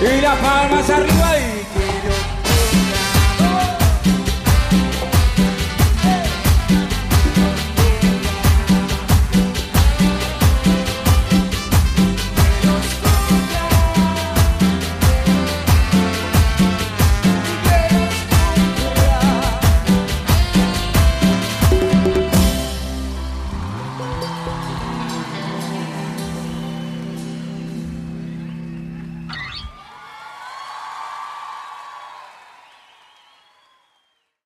Y las palmas arriba y...